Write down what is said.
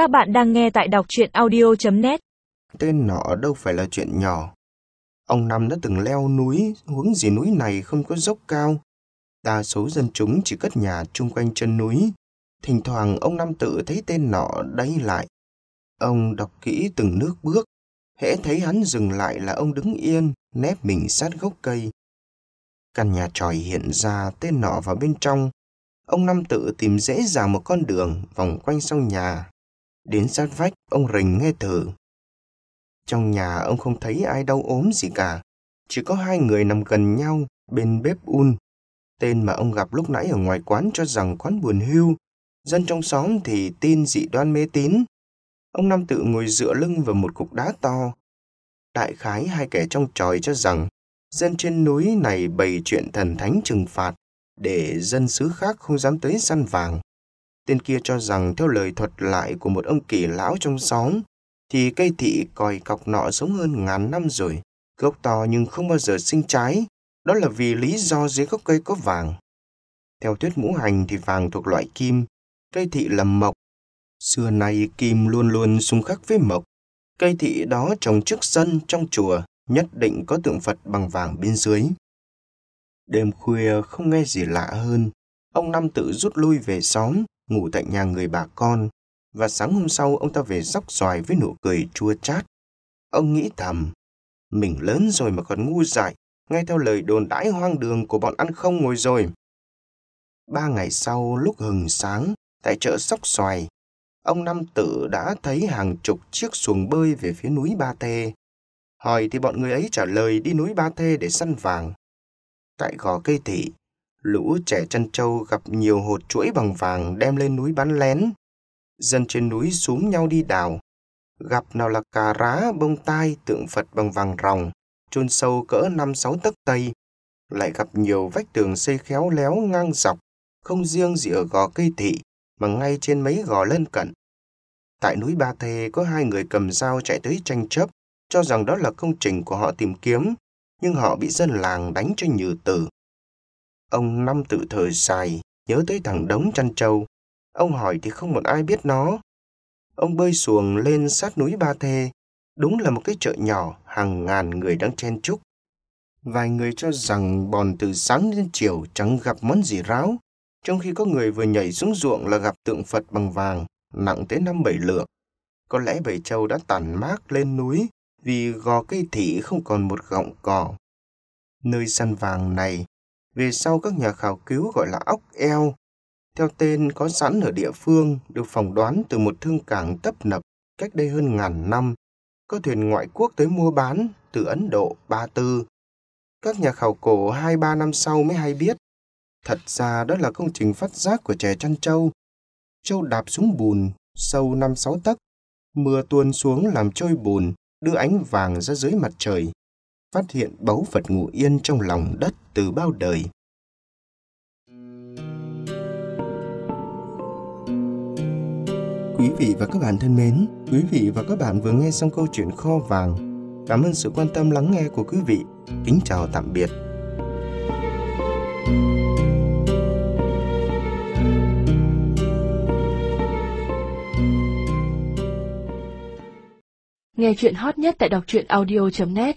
Các bạn đang nghe tại đọc truyện audio.net. Tên nọ đâu phải là chuyện nhỏ. Ông Năm đã từng leo núi, huống gì núi này không có dốc cao. Đa số dân chúng chỉ cất nhà chung quanh chân núi. Thỉnh thoảng ông Năm tự thấy tên nọ đây lại. Ông đọc kỹ từng nước bước. Hễ thấy hắn dừng lại là ông đứng yên, nép mình sát gốc cây. Căn nhà tròi hiện ra tên nọ vào bên trong. Ông Năm tự tìm dễ dàng một con đường vòng quanh sau nhà. Đến sát vách, ông rình nghe thử. Trong nhà ông không thấy ai đau ốm gì cả. Chỉ có hai người nằm gần nhau bên bếp un. Tên mà ông gặp lúc nãy ở ngoài quán cho rằng quán buồn hưu. Dân trong xóm thì tin dị đoan mê tín. Ông Nam tự ngồi dựa lưng vào một cục đá to. Đại khái hai kẻ trong tròi cho rằng dân trên núi này bày chuyện thần thánh trừng phạt để dân xứ khác không dám tới săn vàng. Tên kia cho rằng theo lời thuật lại của một ông kỳ lão trong xóm, thì cây thị còi cọc nọ sống hơn ngàn năm rồi. Gốc to nhưng không bao giờ sinh trái. Đó là vì lý do dưới gốc cây có vàng. Theo thuyết ngũ hành thì vàng thuộc loại kim, cây thị là mộc. Xưa nay kim luôn luôn xung khắc với mộc. Cây thị đó trồng trước sân trong chùa nhất định có tượng Phật bằng vàng bên dưới. Đêm khuya không nghe gì lạ hơn, ông Năm tự rút lui về xóm, ngủ tại nhà người bà con, và sáng hôm sau ông ta về dốc xoài với nụ cười chua chát. Ông nghĩ thầm, mình lớn rồi mà còn ngu dại, nghe theo lời đồn đãi hoang đường của bọn ăn không ngồi rồi. Ba ngày sau, lúc hừng sáng, tại chợ sóc xoài, ông Năm Tự đã thấy hàng chục chiếc xuồng bơi về phía núi Ba Thê. Hỏi thì bọn người ấy trả lời đi núi Ba Thê để săn vàng. Tại gò cây thị, lũ trẻ chân trâu gặp nhiều hột chuỗi bằng vàng đem lên núi bán lén. Dân trên núi súm nhau đi đào. Gặp nào là cà rá bông tai tượng Phật bằng vàng ròng, chôn sâu cỡ năm sáu tấc tây. Lại gặp nhiều vách tường xây khéo léo ngang dọc, không riêng gì ở gò cây thị, mà ngay trên mấy gò lân cận. Tại núi Ba Thê có hai người cầm dao chạy tới tranh chấp, cho rằng đó là công trình của họ tìm kiếm, nhưng họ bị dân làng đánh cho nhừ tử. Ông Năm tự thời dài, nhớ tới thằng đống chăn trâu. Ông hỏi thì không một ai biết nó. Ông bơi xuồng lên sát núi Ba Thê. Đúng là một cái chợ nhỏ, hàng ngàn người đang chen chúc. Vài người cho rằng bòn từ sáng đến chiều chẳng gặp món gì ráo, trong khi có người vừa nhảy xuống ruộng là gặp tượng Phật bằng vàng, nặng tới năm bảy lượng. Có lẽ bảy châu đã tàn mát lên núi vì gò cây thị không còn một gọng cỏ. Nơi săn vàng này về sau các nhà khảo cứu gọi là ốc eo. Theo tên có sẵn ở địa phương, được phỏng đoán từ một thương cảng tấp nập cách đây hơn ngàn năm. Có thuyền ngoại quốc tới mua bán từ Ấn Độ, Ba Tư. Các nhà khảo cổ hai ba năm sau mới hay biết. Thật ra đó là công trình phát giác của trẻ chăn trâu. Trâu đạp xuống bùn, sâu năm sáu tấc. Mưa tuôn xuống làm trôi bùn, đưa ánh vàng ra dưới mặt trời phát hiện báu vật ngủ yên trong lòng đất từ bao đời. Quý vị và các bạn thân mến, quý vị và các bạn vừa nghe xong câu chuyện kho vàng. Cảm ơn sự quan tâm lắng nghe của quý vị. Kính chào tạm biệt. Nghe chuyện hot nhất tại đọc truyện audio.net